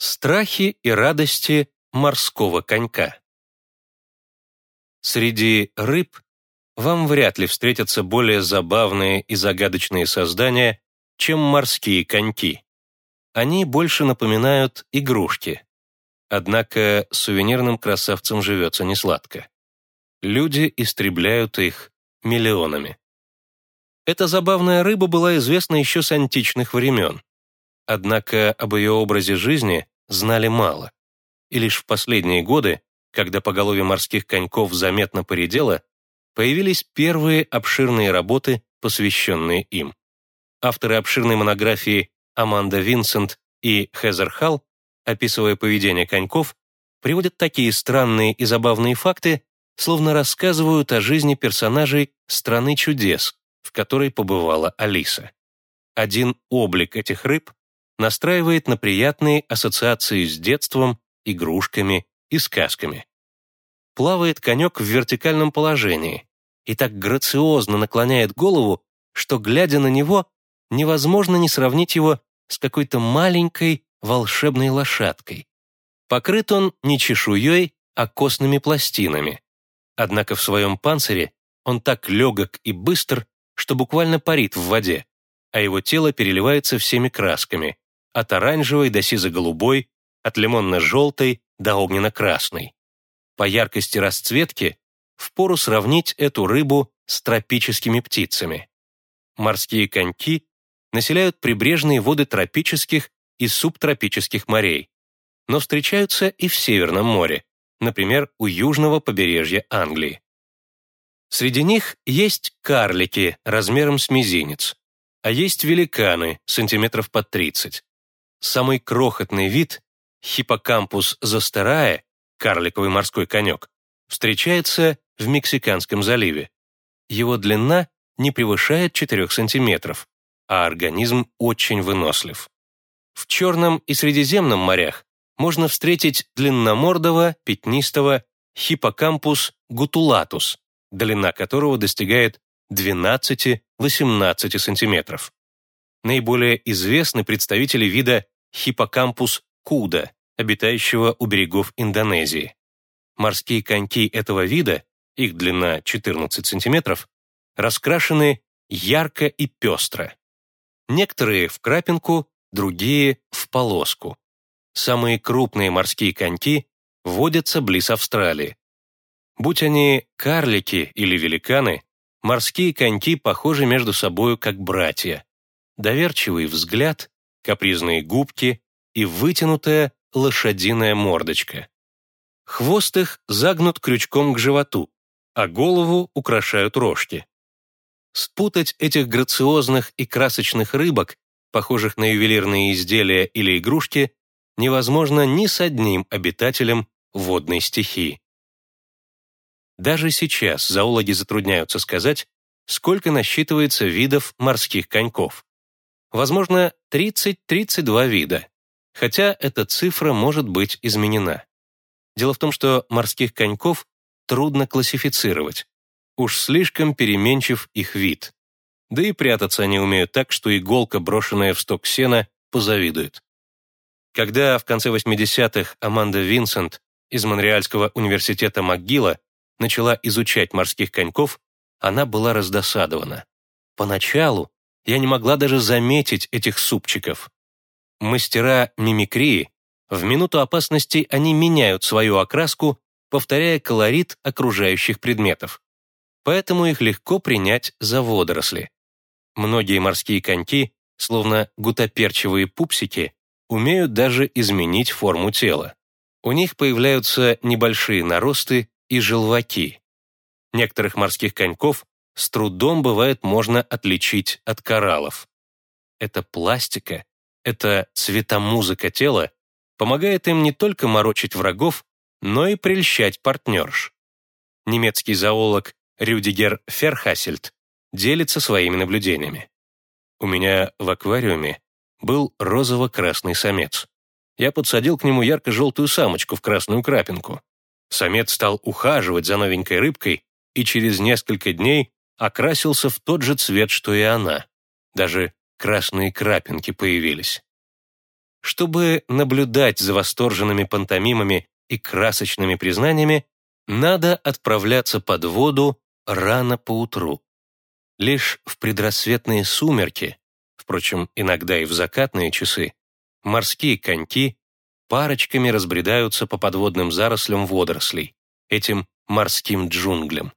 Страхи и радости морского конька. Среди рыб вам вряд ли встретятся более забавные и загадочные создания, чем морские коньки. Они больше напоминают игрушки. Однако сувенирным красавцам живется несладко. Люди истребляют их миллионами. Эта забавная рыба была известна еще с античных времен. Однако об ее образе жизни знали мало. И лишь в последние годы, когда поголовье морских коньков заметно поредело, появились первые обширные работы, посвященные им. Авторы обширной монографии Аманда Винсент и Хезер Халл, описывая поведение коньков, приводят такие странные и забавные факты, словно рассказывают о жизни персонажей «Страны чудес», в которой побывала Алиса. Один облик этих рыб настраивает на приятные ассоциации с детством, игрушками и сказками. Плавает конек в вертикальном положении и так грациозно наклоняет голову, что, глядя на него, невозможно не сравнить его с какой-то маленькой волшебной лошадкой. Покрыт он не чешуей, а костными пластинами. Однако в своем панцире он так легок и быстр, что буквально парит в воде, а его тело переливается всеми красками, от оранжевой до сизо-голубой, от лимонно-желтой до огненно-красной. По яркости расцветки впору сравнить эту рыбу с тропическими птицами. Морские коньки населяют прибрежные воды тропических и субтропических морей, но встречаются и в Северном море, например, у южного побережья Англии. Среди них есть карлики размером с мизинец, а есть великаны сантиметров под 30. Самый крохотный вид, хиппокампус застерая, карликовый морской конек, встречается в Мексиканском заливе. Его длина не превышает 4 сантиметров, а организм очень вынослив. В Черном и Средиземном морях можно встретить длинномордого, пятнистого хиппокампус гутулатус, длина которого достигает 12-18 сантиметров. Наиболее известны представители вида хиппокампус куда, обитающего у берегов Индонезии. Морские коньки этого вида, их длина 14 сантиметров, раскрашены ярко и пестро. Некоторые в крапинку, другие в полоску. Самые крупные морские коньки водятся близ Австралии. Будь они карлики или великаны, морские коньки похожи между собою как братья доверчивый взгляд, капризные губки и вытянутая лошадиная мордочка. Хвост их загнут крючком к животу, а голову украшают рожки. Спутать этих грациозных и красочных рыбок, похожих на ювелирные изделия или игрушки, невозможно ни с одним обитателем водной стихии. Даже сейчас зоологи затрудняются сказать, сколько насчитывается видов морских коньков возможно, 30-32 вида, хотя эта цифра может быть изменена. Дело в том, что морских коньков трудно классифицировать. Уж слишком переменчив их вид. Да и прятаться они умеют так, что иголка, брошенная в сток сена, позавидует. Когда в конце 80-х Аманда Винсент из Монреальского университета МcГилла начала изучать морских коньков, она была раздосадована. Поначалу я не могла даже заметить этих супчиков. Мастера мимикрии, в минуту опасности они меняют свою окраску, повторяя колорит окружающих предметов. Поэтому их легко принять за водоросли. Многие морские коньки, словно гутоперчивые пупсики, умеют даже изменить форму тела. У них появляются небольшие наросты и желваки. Некоторых морских коньков с трудом бывает можно отличить от кораллов. Эта пластика, эта цветомузыка тела помогает им не только морочить врагов, но и прельщать партнерш. Немецкий зоолог Рюдигер Ферхасельд делится своими наблюдениями. У меня в аквариуме был розово-красный самец. Я подсадил к нему ярко-желтую самочку в красную крапинку. Самец стал ухаживать за новенькой рыбкой, и через несколько дней окрасился в тот же цвет, что и она. Даже красные крапинки появились. Чтобы наблюдать за восторженными пантомимами и красочными признаниями, надо отправляться под воду рано поутру. Лишь в предрассветные сумерки, впрочем, иногда и в закатные часы, морские коньки парочками разбредаются по подводным зарослям водорослей, этим морским джунглям.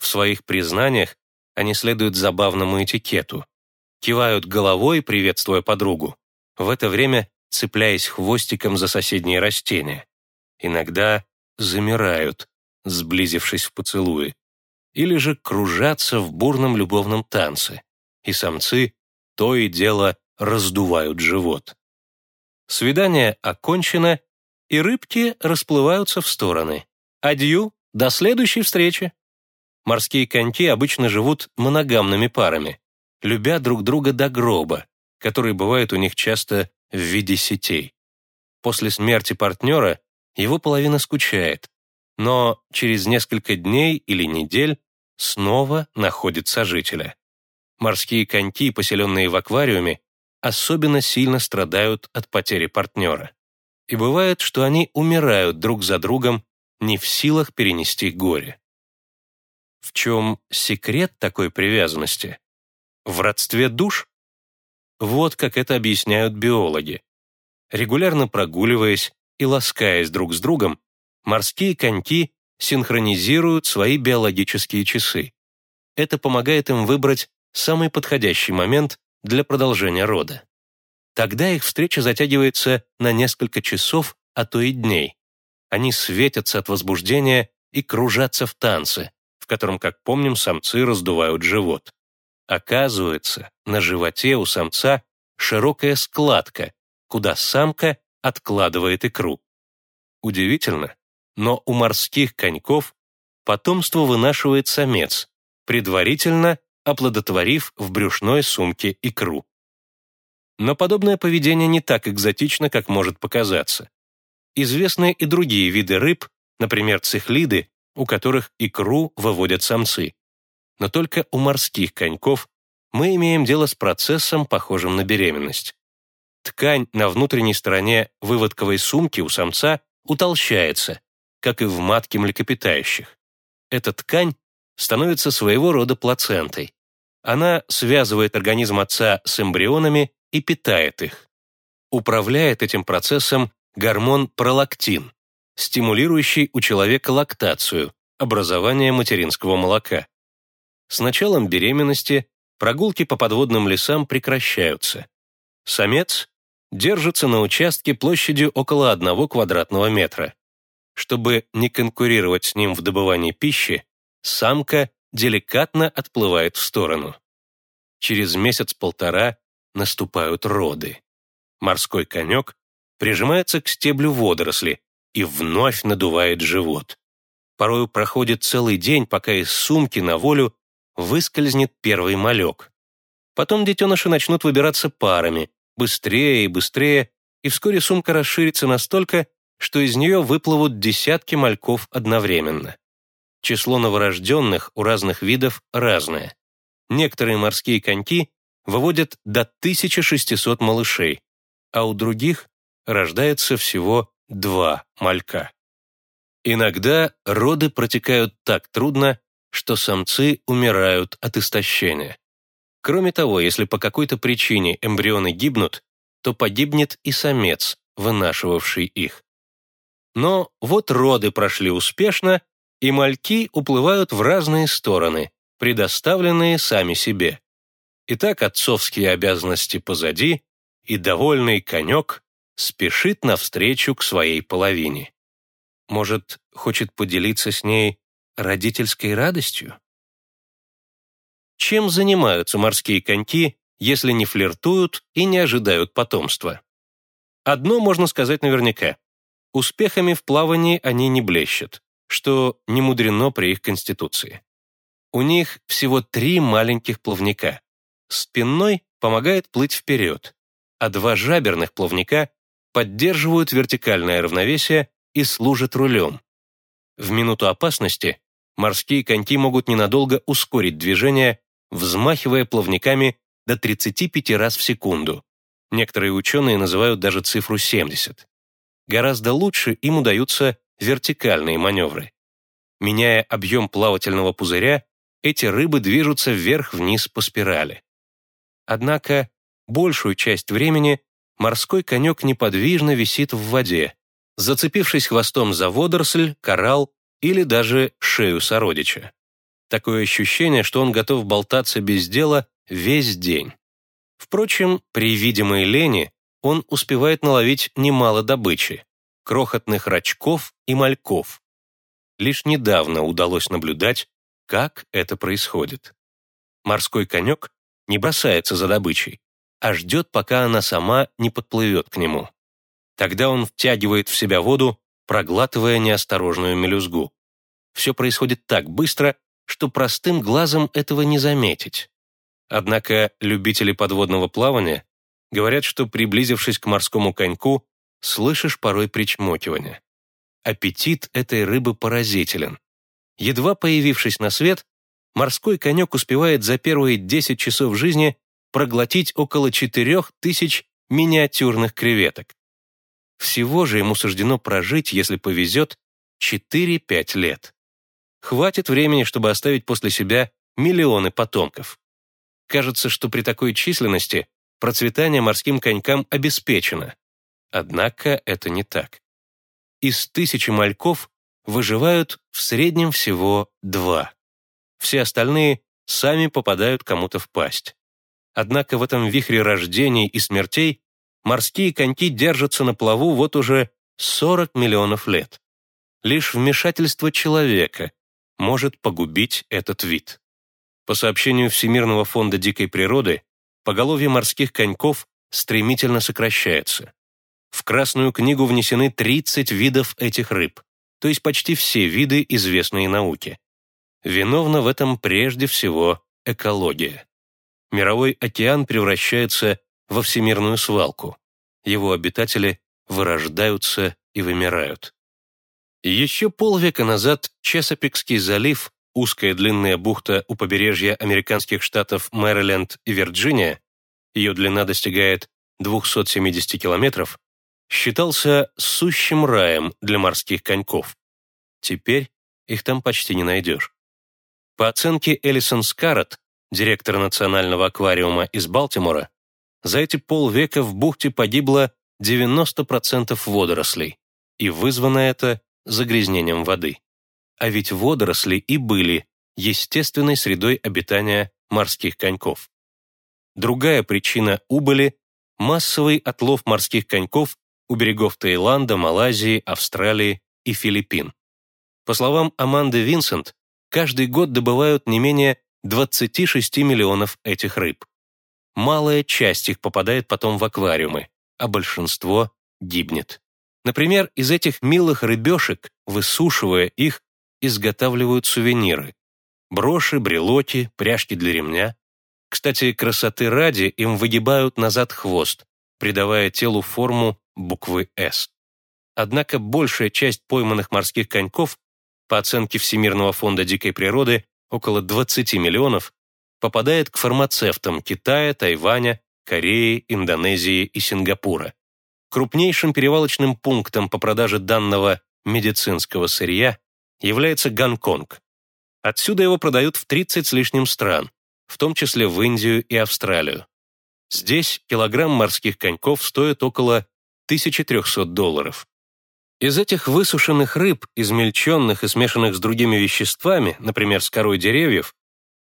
В своих признаниях они следуют забавному этикету. Кивают головой, приветствуя подругу, в это время цепляясь хвостиком за соседние растения. Иногда замирают, сблизившись в поцелуи, или же кружатся в бурном любовном танце, и самцы то и дело раздувают живот. Свидание окончено, и рыбки расплываются в стороны. Адью, до следующей встречи. Морские коньки обычно живут моногамными парами, любя друг друга до гроба, который бывает у них часто в виде сетей. После смерти партнера его половина скучает, но через несколько дней или недель снова находит сожителя. Морские коньки, поселенные в аквариуме, особенно сильно страдают от потери партнера. И бывает, что они умирают друг за другом, не в силах перенести горе. В чем секрет такой привязанности? В родстве душ? Вот как это объясняют биологи. Регулярно прогуливаясь и ласкаясь друг с другом, морские коньки синхронизируют свои биологические часы. Это помогает им выбрать самый подходящий момент для продолжения рода. Тогда их встреча затягивается на несколько часов, а то и дней. Они светятся от возбуждения и кружатся в танце, котором, как помним, самцы раздувают живот. Оказывается, на животе у самца широкая складка, куда самка откладывает икру. Удивительно, но у морских коньков потомство вынашивает самец, предварительно оплодотворив в брюшной сумке икру. Но подобное поведение не так экзотично, как может показаться. Известны и другие виды рыб, например, цихлиды, у которых икру выводят самцы но только у морских коньков мы имеем дело с процессом, похожим на беременность. Ткань на внутренней стороне выводковой сумки у самца утолщается, как и в матке млекопитающих. Эта ткань становится своего рода плацентой. Она связывает организм отца с эмбрионами и питает их. Управляет этим процессом гормон пролактин, стимулирующий у человека лактацию, образование материнского молока. С началом беременности прогулки по подводным лесам прекращаются. Самец держится на участке площадью около одного квадратного метра. Чтобы не конкурировать с ним в добывании пищи, самка деликатно отплывает в сторону. Через месяц-полтора наступают роды. Морской конек прижимается к стеблю водоросли и вновь надувает живот. Порою проходит целый день, пока из сумки на волю выскользнет первый малек. Потом детеныши начнут выбираться парами, быстрее и быстрее, и вскоре сумка расширится настолько, что из нее выплывут десятки мальков одновременно. Число новорожденных у разных видов разное. Некоторые морские коньки выводят до 1600 малышей, а у других рождается всего два малька. Иногда роды протекают так трудно, что самцы умирают от истощения. Кроме того, если по какой-то причине эмбрионы гибнут, то погибнет и самец, вынашивавший их. Но вот роды прошли успешно, и мальки уплывают в разные стороны, предоставленные сами себе. Итак, отцовские обязанности позади, и довольный конек спешит навстречу к своей половине. Может, хочет поделиться с ней родительской радостью? Чем занимаются морские коньки, если не флиртуют и не ожидают потомства? Одно можно сказать наверняка. Успехами в плавании они не блещут, что не мудрено при их конституции. У них всего три маленьких плавника. Спинной помогает плыть вперед, а два жаберных плавника поддерживают вертикальное равновесие и служат рулем. В минуту опасности морские коньки могут ненадолго ускорить движение, взмахивая плавниками до 35 раз в секунду, Некоторые ученые называют даже цифру 70. Гораздо лучше им удаются вертикальные маневры. Меняя объем плавательного пузыря, эти рыбы движутся вверх-вниз по спирали. Однако большую часть времени морской конек неподвижно висит в воде, зацепившись хвостом за водоросль, коралл или даже шею сородича. Такое ощущение, что он готов болтаться без дела весь день. Впрочем, при видимой лени он успевает наловить немало добычи – крохотных рачков и мальков. Лишь недавно удалось наблюдать, как это происходит. Морской конек не бросается за добычей, а ждет, пока она сама не подплывет к нему. Тогда он втягивает в себя воду, проглатывая неосторожную мелюзгу. Все происходит так быстро, что простым глазом этого не заметить. Однако любители подводного плавания говорят, что, приблизившись к морскому коньку, слышишь порой причмокивание. Аппетит этой рыбы поразителен. Едва появившись на свет, морской конек успевает за первые 10 часов жизни проглотить около 4000 миниатюрных креветок. Всего же ему суждено прожить, если повезет, 4-5 лет. Хватит времени, чтобы оставить после себя миллионы потомков. Кажется, что при такой численности процветание морским конькам обеспечено. Однако это не так. Из тысячи мальков выживают в среднем всего два. Все остальные сами попадают кому-то в пасть. Однако в этом вихре рождений и смертей морские коньки держатся на плаву вот уже 40 миллионов лет. Лишь вмешательство человека может погубить этот вид. По сообщению Всемирного фонда дикой природы, поголовье морских коньков стремительно сокращается. В Красную книгу внесены 30 видов этих рыб, то есть почти все виды, известные науке. Виновна в этом прежде всего экология. Мировой океан превращается во всемирную свалку. Его обитатели вырождаются и вымирают. Еще полвека назад Чесапикский залив, узкая длинная бухта у побережья американских штатов Мэриленд и Вирджиния, ее длина достигает 270 километров, считался сущим раем для морских коньков. Теперь их там почти не найдешь. По оценке Элисон Скаррет, директора национального аквариума из Балтимора, за эти полвека в бухте погибло 90% водорослей, и вызвано это загрязнением воды. А ведь водоросли и были естественной средой обитания морских коньков. Другая причина убыли – массовый отлов морских коньков у берегов Таиланда, Малайзии, Австралии и Филиппин. По словам Аманды Винсент, каждый год добывают не менее 26 миллионов этих рыб. Малая часть их попадает потом в аквариумы, а большинство гибнет. Например, из этих милых рыбешек, высушивая их, изготавливают сувениры. Броши, брелоки, пряжки для ремня. Кстати, красоты ради им выгибают назад хвост, придавая телу форму буквы «С». Однако большая часть пойманных морских коньков, по оценке Всемирного фонда дикой природы, около 20 миллионов, попадает к фармацевтам Китая, Тайваня, Кореи, Индонезии и Сингапура. Крупнейшим перевалочным пунктом по продаже данного медицинского сырья является Гонконг. Отсюда его продают в 30 с лишним стран, в том числе в Индию и Австралию. Здесь килограмм морских коньков стоит около 1300 долларов. Из этих высушенных рыб, измельченных и смешанных с другими веществами, например, с корой деревьев,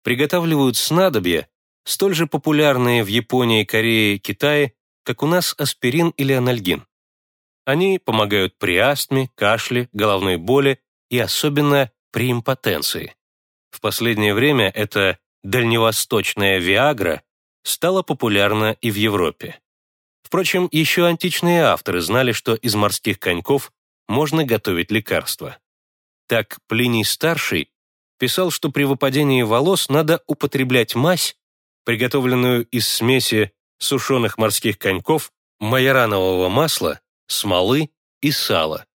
приготавливают снадобья, столь же популярные в Японии, Корее, Китае, как у нас аспирин или анальгин. Они помогают при астме, кашле, головной боли и особенно при импотенции. В последнее время эта дальневосточная Виагра стала популярна и в Европе. Впрочем, еще античные авторы знали, что из морских коньков можно готовить лекарства. Так Плиний Старший писал, что при выпадении волос надо употреблять мазь, приготовленную из смеси сушеных морских коньков, майоранового масла, смолы и сала.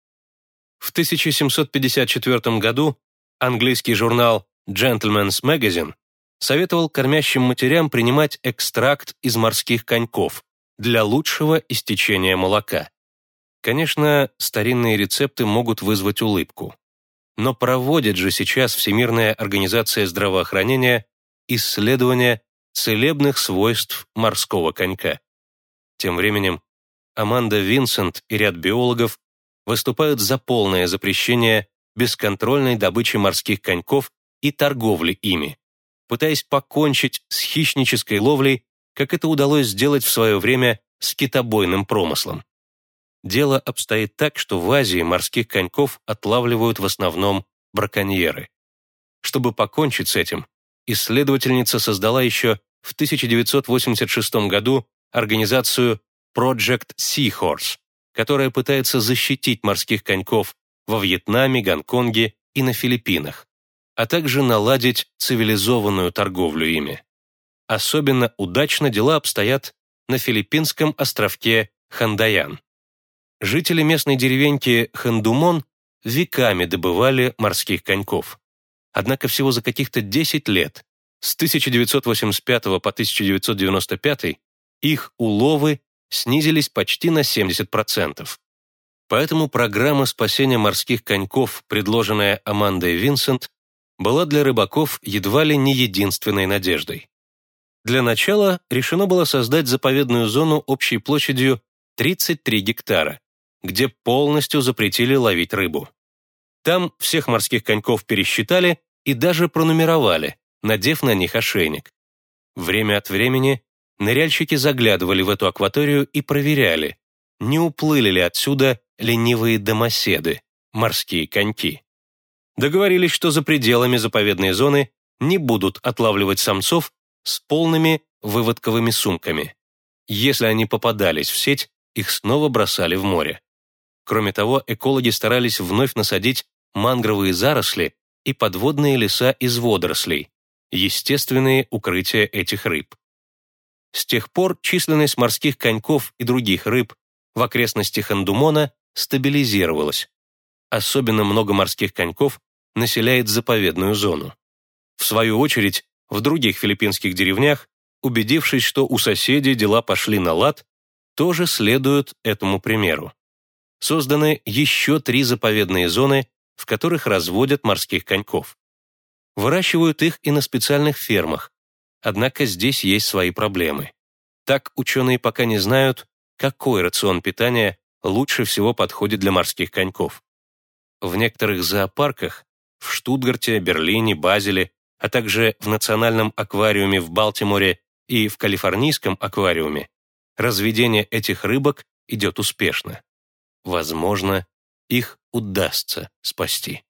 В 1754 году английский журнал Gentleman's Magazine советовал кормящим матерям принимать экстракт из морских коньков, для лучшего истечения молока. Конечно, старинные рецепты могут вызвать улыбку. Но проводит же сейчас Всемирная организация здравоохранения исследования целебных свойств морского конька. Тем временем Аманда Винсент и ряд биологов выступают за полное запрещение бесконтрольной добычи морских коньков и торговли ими, пытаясь покончить с хищнической ловлей, как это удалось сделать в свое время с китобойным промыслом. Дело обстоит так, что в Азии морских коньков отлавливают в основном браконьеры. Чтобы покончить с этим, исследовательница создала еще в 1986 году организацию Project Seahorse, которая пытается защитить морских коньков во Вьетнаме, Гонконге и на Филиппинах, а также наладить цивилизованную торговлю ими. Особенно удачно дела обстоят на филиппинском островке Хандаян. Жители местной деревеньки Хандумон веками добывали морских коньков. Однако всего за каких-то 10 лет, с 1985 по 1995, их уловы снизились почти на 70%. Поэтому программа спасения морских коньков, предложенная Амандой Винсент, была для рыбаков едва ли не единственной надеждой. Для начала решено было создать заповедную зону общей площадью 33 гектара, где полностью запретили ловить рыбу. Там всех морских коньков пересчитали и даже пронумеровали, надев на них ошейник. Время от времени ныряльщики заглядывали в эту акваторию и проверяли, не уплыли ли отсюда ленивые домоседы, морские коньки. Договорились, что за пределами заповедной зоны не будут отлавливать самцов с полными выводковыми сумками. Если они попадались в сеть, их снова бросали в море. Кроме того, экологи старались вновь насадить мангровые заросли и подводные леса из водорослей, естественные укрытия этих рыб. С тех пор численность морских коньков и других рыб в окрестностях Андумона стабилизировалась. Особенно много морских коньков населяет заповедную зону. В свою очередь, в других филиппинских деревнях, убедившись, что у соседей дела пошли на лад, тоже следуют этому примеру. Созданы еще три заповедные зоны, в которых разводят морских коньков. Выращивают их и на специальных фермах, однако здесь есть свои проблемы. Так ученые пока не знают, какой рацион питания лучше всего подходит для морских коньков. В некоторых зоопарках, в Штутгарте, Берлине, Базеле, а также в национальном аквариуме в Балтиморе и в калифорнийском аквариуме, разведение этих рыбок идет успешно. Возможно, их удастся спасти.